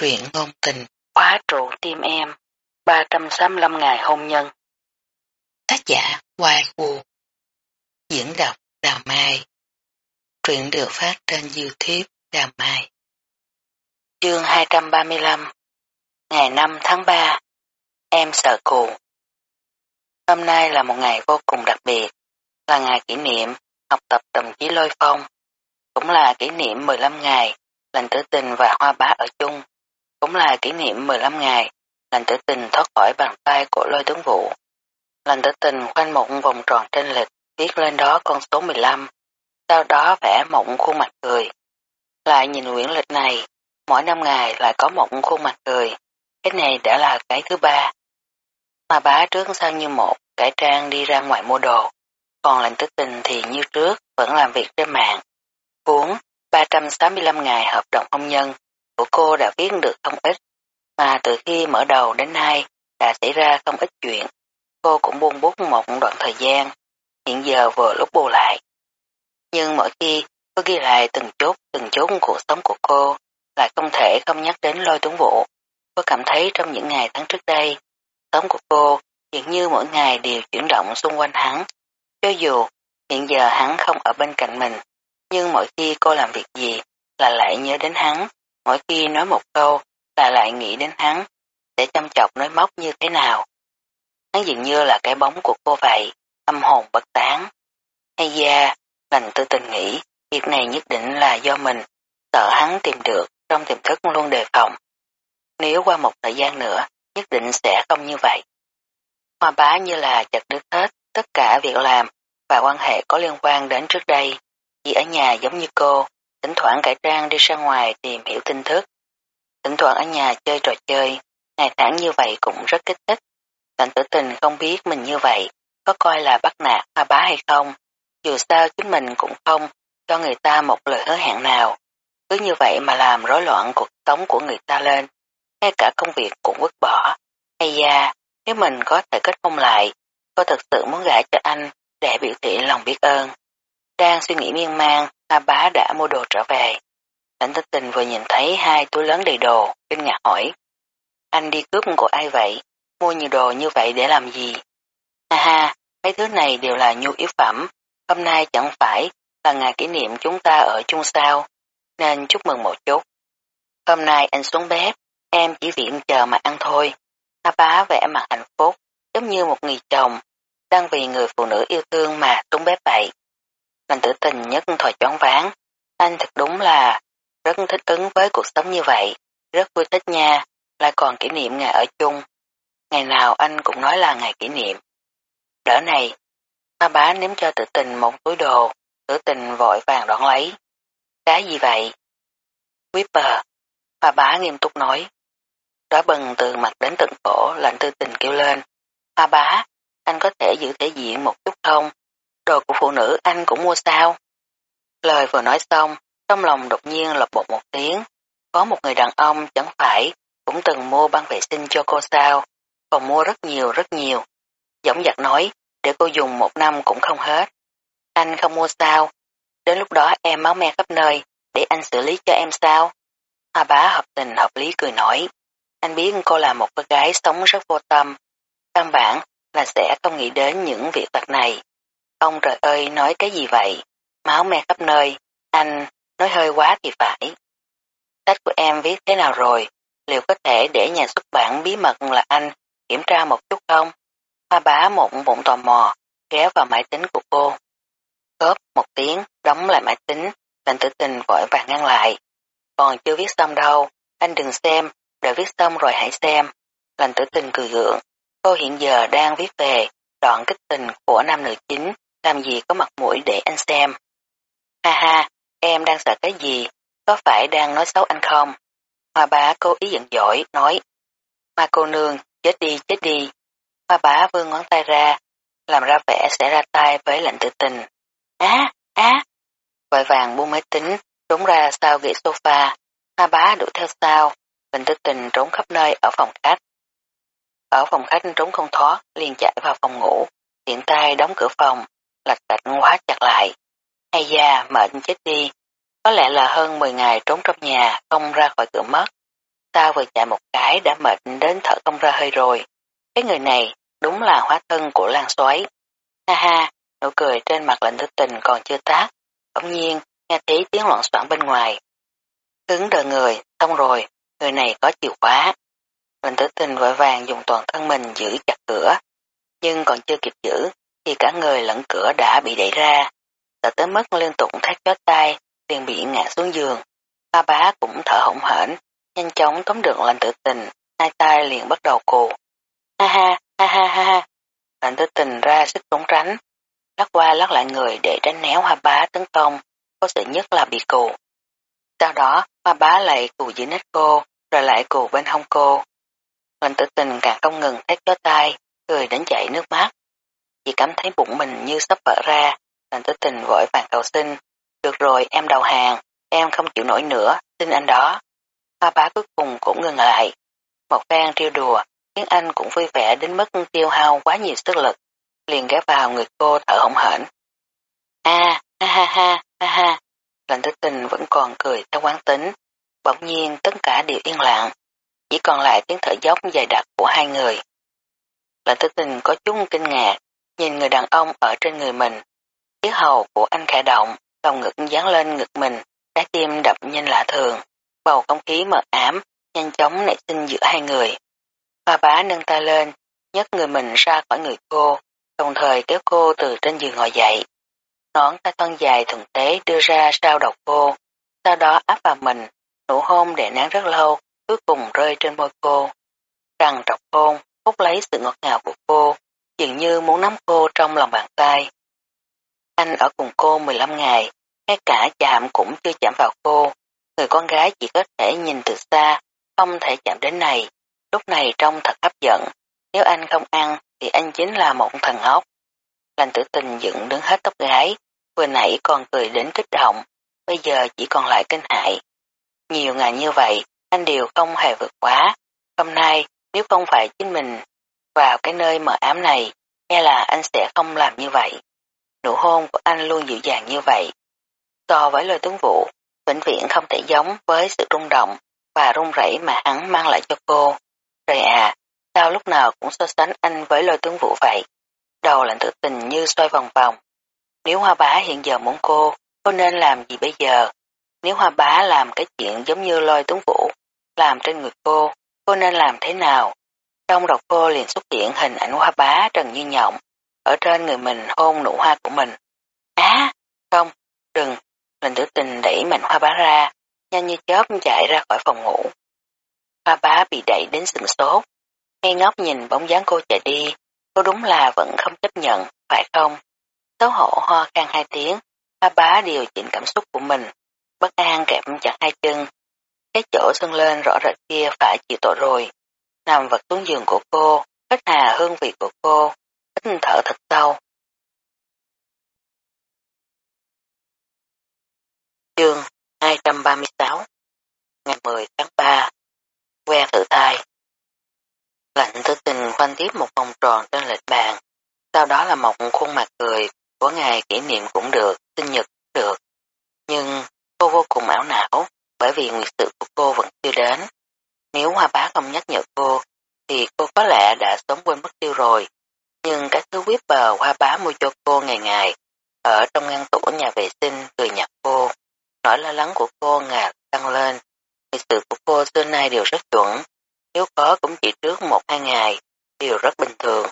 Truyện ngôn tình, khóa trụ tim em, 365 ngày hôn nhân. Tác giả Hoài Vũ Diễn đọc Đào Mai. Truyện được phát trên Youtube Đào Mai. Chương 235 Ngày 5 tháng 3 Em sợ cù Hôm nay là một ngày vô cùng đặc biệt, là ngày kỷ niệm học tập đồng chí Lôi Phong, cũng là kỷ niệm 15 ngày lành tử tình và hoa bá ở chung cũng là kỷ niệm 15 ngày, lành tử tình thoát khỏi bàn tay của lôi tướng vụ. Lành tử tình khoanh một vòng tròn trên lịch, viết lên đó con số 15, sau đó vẽ một khuôn mặt cười. Lại nhìn quyển lịch này, mỗi năm ngày lại có một khuôn mặt cười, cái này đã là cái thứ ba. Mà bá trước sau như một, cải trang đi ra ngoài mua đồ, còn lành tử tình thì như trước vẫn làm việc trên mạng. Cuốn 365 ngày hợp đồng hôn nhân của cô đã viết được không ít, mà từ khi mở đầu đến nay đã xảy ra không ít chuyện. Cô cũng buông bút một đoạn thời gian, hiện giờ vừa lúc bù lại. Nhưng mỗi khi cô ghi lại từng chút từng chút cuộc sống của cô, lại không thể không nhắc đến lôi tuấn vụ. Cô cảm thấy trong những ngày tháng trước đây, sống của cô dường như mỗi ngày đều chuyển động xung quanh hắn. Cho dù hiện giờ hắn không ở bên cạnh mình, nhưng mỗi khi cô làm việc gì là lại nhớ đến hắn, mỗi khi nói một câu là lại nghĩ đến hắn, để chăm chọc nói móc như thế nào. Hắn dường như là cái bóng của cô vậy, tâm hồn bất tán. Hay da, lành tư tình nghĩ, việc này nhất định là do mình, sợ hắn tìm được, trong tiềm thức luôn đề phòng. Nếu qua một thời gian nữa, nhất định sẽ không như vậy. Hoa bá như là chặt đứt hết tất cả việc làm và quan hệ có liên quan đến trước đây. Chỉ ở nhà giống như cô, thỉnh thoảng cải trang đi ra ngoài tìm hiểu tin tức. Thỉnh thoảng ở nhà chơi trò chơi, ngày tháng như vậy cũng rất kích thích. Lạnh tử tình không biết mình như vậy, có coi là bắt nạt hoa bá hay không. Dù sao chính mình cũng không cho người ta một lời hứa hẹn nào. Cứ như vậy mà làm rối loạn cuộc sống của người ta lên. Ngay cả công việc cũng vứt bỏ. Hay da, nếu mình có thể kết hôn lại, có thực sự muốn gả cho anh để biểu thị lòng biết ơn. Đang suy nghĩ miên man, A bá đã mua đồ trở về. Lãnh tích tình vừa nhìn thấy hai túi lớn đầy đồ, kinh ngạc hỏi. Anh đi cướp của ai vậy? Mua nhiều đồ như vậy để làm gì? Ha ha, mấy thứ này đều là nhu yếu phẩm. Hôm nay chẳng phải là ngày kỷ niệm chúng ta ở chung sao, nên chúc mừng một chút. Hôm nay anh xuống bếp, em chỉ viện chờ mà ăn thôi. A bá vẽ mặt hạnh phúc, giống như một người chồng, đang vì người phụ nữ yêu thương mà xuống bếp vậy. Mạnh tử tình nhất thời choáng váng. Anh thật đúng là rất thích ứng với cuộc sống như vậy, rất vui thích nha, lại còn kỷ niệm ngày ở chung. Ngày nào anh cũng nói là ngày kỷ niệm. Đỡ này, ma bá ném cho tử tình một túi đồ, tử tình vội vàng đón lấy. Cái gì vậy? Whisper, ma bá nghiêm túc nói. Đó bừng từ mặt đến tận cổ, lạnh tư tình kêu lên. Ma bá, anh có thể giữ thể diện một chút không? Đồ của phụ nữ anh cũng mua sao? Lời vừa nói xong, trong lòng đột nhiên lột bột một tiếng. Có một người đàn ông chẳng phải cũng từng mua băng vệ sinh cho cô sao, còn mua rất nhiều rất nhiều. Giống giặc nói, để cô dùng một năm cũng không hết. Anh không mua sao, đến lúc đó em máu me khắp nơi, để anh xử lý cho em sao? Hà bá hợp tình hợp lý cười nói, anh biết cô là một cô gái sống rất vô tâm, căn bản là sẽ không nghĩ đến những việc thật này. Ông trời ơi nói cái gì vậy? Máu me khắp nơi, anh, nói hơi quá thì phải. Sách của em viết thế nào rồi? Liệu có thể để nhà xuất bản bí mật là anh kiểm tra một chút không? Hoa bá mộng bụng tò mò, ghé vào máy tính của cô. Cớp một tiếng, đóng lại máy tính, lành tử tình vội vàng ngăn lại. Còn chưa viết xong đâu, anh đừng xem, đợi viết xong rồi hãy xem. Lành tử tình cười gượng, cô hiện giờ đang viết về đoạn kích tình của nam nữ chính làm gì có mặt mũi để anh xem. Ha ha, em đang sợ cái gì, có phải đang nói xấu anh không? Hoa bá cố ý giận dỗi, nói. Hoa cô nương, chết đi, chết đi. Hoa bá vươn ngón tay ra, làm ra vẻ sẽ ra tay với lệnh tự tình. Á, á. Vội vàng buông máy tính, trốn ra sau ghế sofa. Hoa bá đuổi theo sau, lệnh tự tình trốn khắp nơi ở phòng khách. Ở phòng khách trốn không thoát, liền chạy vào phòng ngủ, tiện tay đóng cửa phòng, lạch cạch hóa chặt lại. Hay da, mệnh chết đi. Có lẽ là hơn 10 ngày trốn trong nhà, không ra khỏi cửa mất. ta vừa chạy một cái đã mệt đến thở không ra hơi rồi. Cái người này đúng là hóa thân của lan xoáy. Ha ha, nụ cười trên mặt lệnh thức tình còn chưa tát. Bỗng nhiên, nghe thấy tiếng loạn soạn bên ngoài. Cứng đờ người, xong rồi, người này có chìa khóa. Lệnh tử tình vội vàng dùng toàn thân mình giữ chặt cửa. Nhưng còn chưa kịp giữ, thì cả người lẫn cửa đã bị đẩy ra. Sợ tới mức liên tục thét chót tay, liền bị ngã xuống giường. Ba bá cũng thở hổn hển, nhanh chóng tóm được lệnh tử tình, hai tay liền bắt đầu cù. Ha ha, ha ha ha ha. Lệnh tử tình ra sức trốn tránh, lắc qua lắc lại người để tránh néo hoa bá tấn công, có sự nhất là bị cù. Sau đó, hoa bá lại cù dưới nách cô, rồi lại cù bên hông cô. Lệnh tử tình càng không ngừng thét chó tay, cười đến chảy nước mắt. Chỉ cảm thấy bụng mình như sắp vỡ ra, lệnh tử tình vội vàng cầu xin. Được rồi, em đầu hàng, em không chịu nổi nữa, xin anh đó. Hoa bá cuối cùng cũng ngừng lại. Một phen trêu đùa, khiến anh cũng vui vẻ đến mức tiêu hao quá nhiều sức lực, liền ghé vào người cô thở hổn hển. A, ha ha ha, ha ha, lệnh tử tình vẫn còn cười theo quán tính, bỗng nhiên tất cả đều yên lặng, chỉ còn lại tiếng thở dốc dài đặc của hai người. Lệnh tử tình có chút kinh ngạc, nhìn người đàn ông ở trên người mình, chiếc hầu của anh khẽ động, lòng ngực dán lên ngực mình, trái tim đập nhanh lạ thường, bầu không khí mờ ám, nhanh chóng nảy sinh giữa hai người. Hoa bá nâng tay lên, nhấc người mình ra khỏi người cô, đồng thời kéo cô từ trên giường ngồi dậy. Nón tay thân dài thuận tế đưa ra sau đầu cô, sau đó áp vào mình, nụ hôn để nán rất lâu, cuối cùng rơi trên môi cô. rằng trọc hôn, hút lấy sự ngọt ngào của cô, dường như muốn nắm cô trong lòng bàn tay. Anh ở cùng cô 15 ngày, ngay cả chạm cũng chưa chạm vào cô, người con gái chỉ có thể nhìn từ xa, không thể chạm đến này, lúc này trông thật hấp dẫn, nếu anh không ăn thì anh chính là một thần ốc. Lành tử tình dựng đứng hết tóc gái, vừa nãy còn cười đến kích động, bây giờ chỉ còn lại kinh hại. Nhiều ngày như vậy, anh đều không hề vượt quá, hôm nay nếu không phải chính mình vào cái nơi mờ ám này, nghe là anh sẽ không làm như vậy. Nụ hôn của anh luôn dịu dàng như vậy. So với lời tướng vụ, vĩnh viễn không thể giống với sự rung động và rung rẩy mà hắn mang lại cho cô. Trời à, sao lúc nào cũng so sánh anh với lôi tướng vũ vậy? Đầu lạnh tự tình như xoay vòng vòng. Nếu hoa bá hiện giờ muốn cô, cô nên làm gì bây giờ? Nếu hoa bá làm cái chuyện giống như lôi tướng vũ, làm trên người cô, cô nên làm thế nào? Trong đầu cô liền xuất hiện hình ảnh hoa bá trần như nhộng, ở trên người mình hôn nụ hoa của mình. Á, không, đừng, lệnh tử tình đẩy mạnh hoa bá ra, nhanh như chớp chạy ra khỏi phòng ngủ. Hoa bá bị đẩy đến sừng sốt, ngay ngốc nhìn bóng dáng cô chạy đi, cô đúng là vẫn không chấp nhận, phải không? Xấu hổ ho khan hai tiếng, hoa bá điều chỉnh cảm xúc của mình, bất an kẹp chặt hai chân. Cái chỗ sưng lên rõ rệt kia phải chịu tội rồi. Nằm vật xuống giường của cô, hít hà hương vị của cô, hít thở thật sâu. Chương 236 Ngày 10 tháng 3 Que tự thai Lạnh tư tình khoanh tiếp một vòng tròn trên lệch bàn, sau đó là một khuôn mặt cười của ngày kỷ niệm cũng được, sinh nhật cũng được. Nhưng cô vô cùng ảo não bởi vì nguyệt sự của cô vẫn chưa đến. Nếu hoa bá không nhắc nhở cô thì cô có lẽ đã sớm quên mất tiêu rồi. Nhưng các thứ quyết bờ hoa bá mua cho cô ngày ngày ở trong ngăn tủ nhà vệ sinh cười nhặt cô. Nỗi lo lắng của cô ngạc tăng lên. Nguyệt sự của cô xưa nay đều rất chuẩn. Nếu có cũng chỉ trước một hai ngày, đều rất bình thường.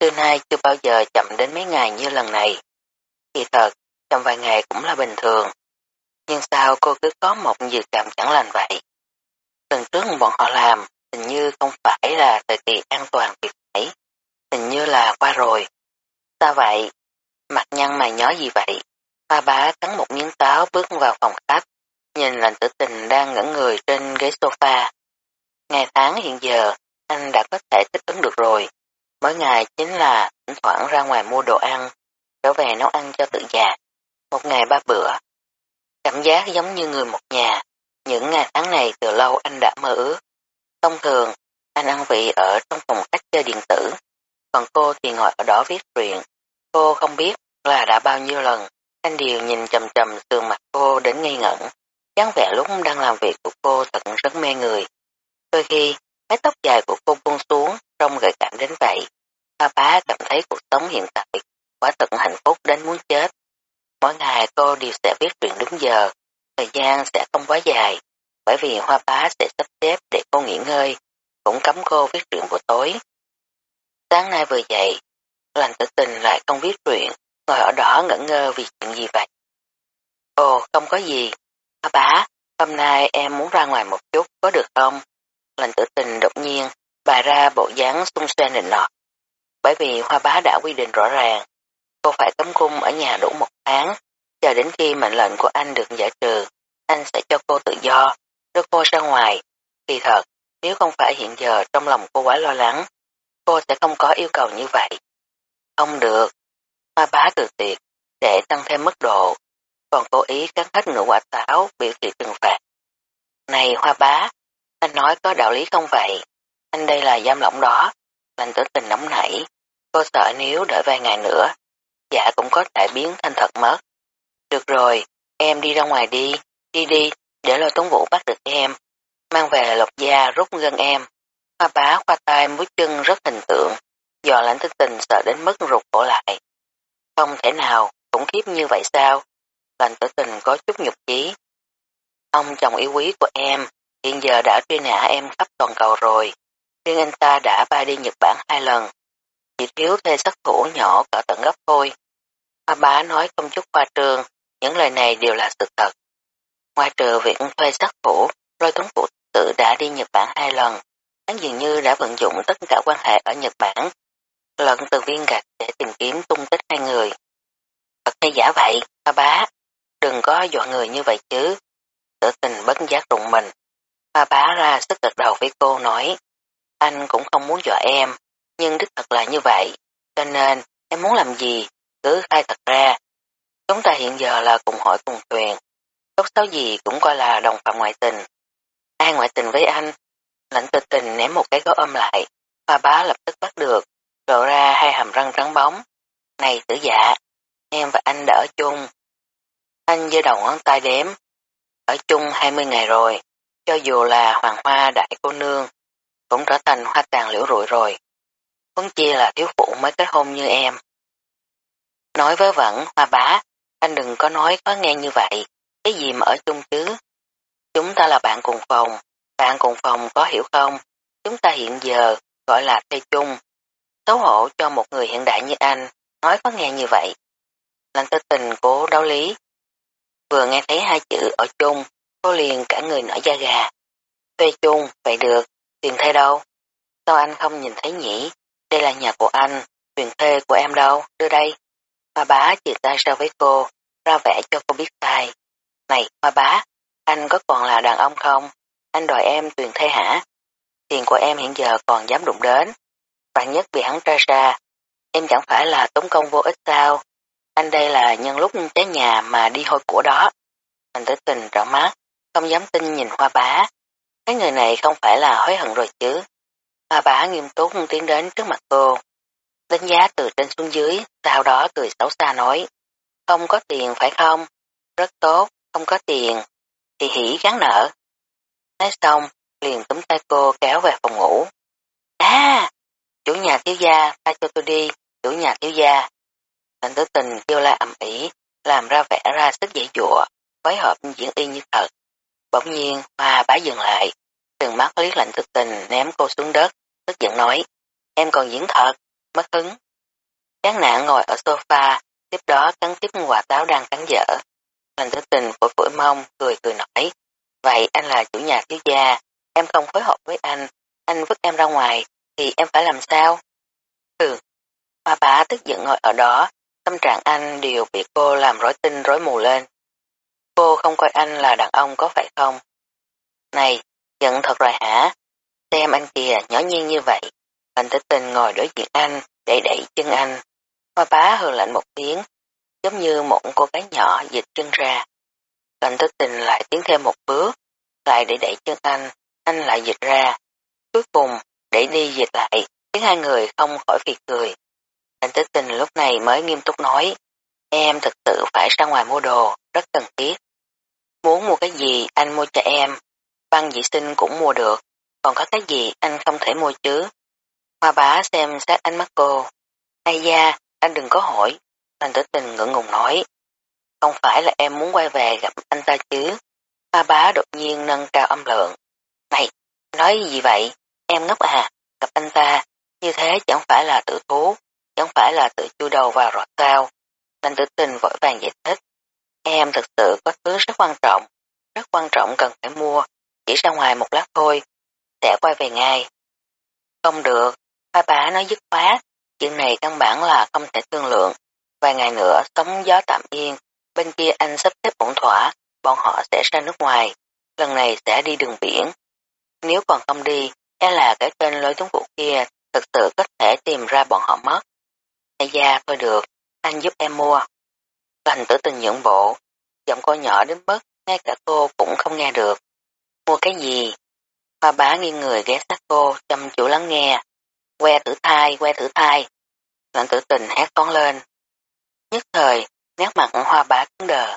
Xưa nay chưa bao giờ chậm đến mấy ngày như lần này. Thì thật, trong vài ngày cũng là bình thường. Nhưng sao cô cứ có một dự cảm chẳng lành vậy? Lần trước bọn họ làm, hình như không phải là thời kỳ an toàn việc ấy. Hình như là qua rồi. Sao vậy? Mặt nhăn mày nhó gì vậy? Ba bá cắn một miếng táo bước vào phòng khách, nhìn lành tử tình đang ngẩn người trên ghế sofa. Ngày tháng hiện giờ, anh đã có thể thích ứng được rồi. Mỗi ngày chính là thỉnh thoảng ra ngoài mua đồ ăn, trở về nấu ăn cho tự già. Một ngày ba bữa. Cảm giác giống như người một nhà. Những ngày tháng này từ lâu anh đã mơ ước. Thông thường, anh ăn vị ở trong phòng cách chơi điện tử, còn cô thì ngồi ở đó viết truyện. Cô không biết là đã bao nhiêu lần anh đều nhìn chầm chầm sườn mặt cô đến ngây ngẩn. dáng vẻ lúc đang làm việc của cô thật rất mê người. Đôi khi, mái tóc dài của cô buông xuống, trông gợi cảm đến vậy. Ba bá cảm thấy cuộc sống hiện tại quả thật hạnh phúc đến muốn chết. Mỗi ngày cô đều sẽ viết truyện đúng giờ, thời gian sẽ không quá dài, bởi vì hoa bá sẽ sắp xếp để cô nghỉ ngơi, cũng cấm cô viết truyện buổi tối. Sáng nay vừa dậy, lành tử tình lại không viết truyện, ngồi ở đó ngẩn ngơ vì chuyện gì vậy. Ồ, không có gì. Hoa bá, hôm nay em muốn ra ngoài một chút, có được không? Lành tử tình đột nhiên, bà ra bộ dáng xung xe nịnh nọt. Bởi vì hoa bá đã quy định rõ ràng, cô phải cấm cung ở nhà đủ một tháng, chờ đến khi mệnh lệnh của anh được giải trừ, anh sẽ cho cô tự do, đưa cô ra ngoài. Kỳ thật, nếu không phải hiện giờ trong lòng cô quá lo lắng, cô sẽ không có yêu cầu như vậy. Không được. Hoa bá từ tiệt, để tăng thêm mức độ, còn cố ý cắn hết nửa quả táo biểu thị trừng phạt. Này hoa bá, anh nói có đạo lý không vậy? Anh đây là giam lỏng đó, lành tử tình nóng nảy. Cô sợ nếu đợi vài ngày nữa, dạ cũng có thể biến thành thật mất. Được rồi, em đi ra ngoài đi, đi đi, để lôi tuấn vũ bắt được em. Mang về lộc da rút gân em. Hoa bá khoa tay mũi chân rất hình tượng, dò lãnh thức tình sợ đến mức rụt cổ lại. Không thể nào, khủng khiếp như vậy sao? Lãnh tử tình có chút nhục chí. Ông chồng yêu quý của em, hiện giờ đã truy nã em khắp toàn cầu rồi. Riêng anh ta đã bay đi Nhật Bản hai lần. Chỉ thiếu thuê sát thủ nhỏ cỡ tận gấp thôi. Hoa bá nói không chút khoa trương, những lời này đều là sự thật. Ngoài trừ việc thuê sát thủ, lôi tuấn phụ tự đã đi Nhật Bản hai lần. Hắn dường như đã vận dụng tất cả quan hệ ở Nhật Bản, lận từ viên gạch để tìm kiếm tung tích hai người. Thật hay giả vậy, ba bá, đừng có dọa người như vậy chứ. Tử tình bất giác rụng mình. ba bá ra sức gật đầu với cô nói, anh cũng không muốn dọa em, nhưng đích thật là như vậy, cho nên em muốn làm gì, cứ khai thật ra. Chúng ta hiện giờ là cùng hỏi cùng thuyền, tốt xấu gì cũng coi là đồng phạm ngoại tình. Ai ngoại tình với anh? Lãnh tư tình ném một cái gấu ôm lại, hoa bá lập tức bắt được, lộ ra hai hàm răng trắng bóng. Này tử dạ, em và anh đã ở chung. Anh giơ đầu ngón tay đếm, ở chung 20 ngày rồi, cho dù là hoàng hoa đại cô nương, cũng trở thành hoa tàn liễu rụi rồi. vẫn chia là thiếu phụ mới kết hôn như em. Nói với vẫn, hoa bá, anh đừng có nói có nghe như vậy, cái gì mà ở chung chứ. Chúng ta là bạn cùng phòng, bạn cùng phòng có hiểu không? Chúng ta hiện giờ gọi là thuê chung. Xấu hổ cho một người hiện đại như anh, nói có nghe như vậy. Lành tư tình cố đấu lý. Vừa nghe thấy hai chữ ở chung, cô liền cả người nở da gà. Thuê chung, vậy được, tiền thuê đâu? Sao anh không nhìn thấy nhỉ? Đây là nhà của anh, tiền thuê của em đâu, đưa đây. Hoa bá chỉ tay ra với cô, ra vẻ cho cô biết sai. Này, hoa bá, anh có còn là đàn ông không? Anh đòi em tuyền thê hả? Tiền của em hiện giờ còn dám đụng đến. Bạn nhất bị hắn tra ra, em chẳng phải là tốn công vô ích sao? Anh đây là nhân lúc cháy nhà mà đi hôi của đó. Anh tới tình rõ mắt, không dám tin nhìn hoa bá. Cái người này không phải là hối hận rồi chứ. Hoa bá nghiêm túc tiến đến trước mặt cô. Đánh giá từ trên xuống dưới, sau đó cười xấu xa nói. Không có tiền phải không? Rất tốt, không có tiền. Thì hỉ gắn nợ. Nói xong, liền túm tay cô kéo về phòng ngủ. À, chủ nhà thiếu gia, tha cho tôi đi, chủ nhà thiếu gia. Lệnh tử tình kêu la ầm ĩ, làm ra vẻ ra sức dễ dụa, phối hợp diễn y như thật. Bỗng nhiên, hoa bá dừng lại, trừng mắt liếc lạnh thực tình ném cô xuống đất, tức giận nói, em còn diễn thật, mất hứng. Chán nản ngồi ở sofa, tiếp đó cắn tiếp quả táo đang cắn dở. Lành tử tình phổi phổi mông, cười cười nói, vậy anh là chủ nhà thiếu gia, em không phối hợp với anh, anh vứt em ra ngoài, thì em phải làm sao? Ừ, hoa bá tức giận ngồi ở đó, tâm trạng anh đều bị cô làm rối tinh rối mù lên. Cô không coi anh là đàn ông có phải không? Này, giận thật rồi hả? Xem anh kìa nhỏ nhiên như vậy. Anh tử tình ngồi đối diện anh, đẩy đẩy chân anh. Hoa bá hừ lạnh một tiếng, giống như một cô gái nhỏ dịch chân ra. Anh tử tình lại tiến thêm một bước, lại đẩy đẩy chân anh, anh lại dịch ra. Cuối cùng, đẩy đi dịch lại, khiến hai người không khỏi phì cười. Anh tử tình lúc này mới nghiêm túc nói, em thực sự phải ra ngoài mua đồ, rất cần thiết. Muốn mua cái gì anh mua cho em, băng vệ sinh cũng mua được, còn có cái gì anh không thể mua chứ? Hoa bá xem xét ánh mắt cô. Ai da, anh đừng có hỏi. Anh tử tình ngưỡng ngùng nói. Không phải là em muốn quay về gặp anh ta chứ. Hoa bá đột nhiên nâng cao âm lượng. Này, nói gì vậy? Em ngốc à, gặp anh ta, như thế chẳng phải là tự thú, chẳng phải là tự chui đầu vào rọt cao. Anh tử tình vội vàng giải thích. Em thực sự có thứ rất quan trọng, rất quan trọng cần phải mua, chỉ ra ngoài một lát thôi, sẽ quay về ngay. Không được, ba bà nói dứt khoát, chuyện này căn bản là không thể thương lượng. Vài ngày nữa sóng gió tạm yên, bên kia anh sắp xếp ổn thỏa, bọn họ sẽ ra nước ngoài, lần này sẽ đi đường biển. Nếu còn không đi, e là cái tên lối tuấn vụ kia thực sự có thể tìm ra bọn họ mất. Hay da, thôi được, anh giúp em mua. Lành tử tình nhượng bộ, giọng cô nhỏ đến mức ngay cả cô cũng không nghe được. Mua cái gì? Hoa bá nghiêng người ghé sát cô, chăm chủ lắng nghe. Que thử thai, que thử thai. Lạnh tử tình hét con lên. Nhất thời, nét mặt hoa bá cứng đờ.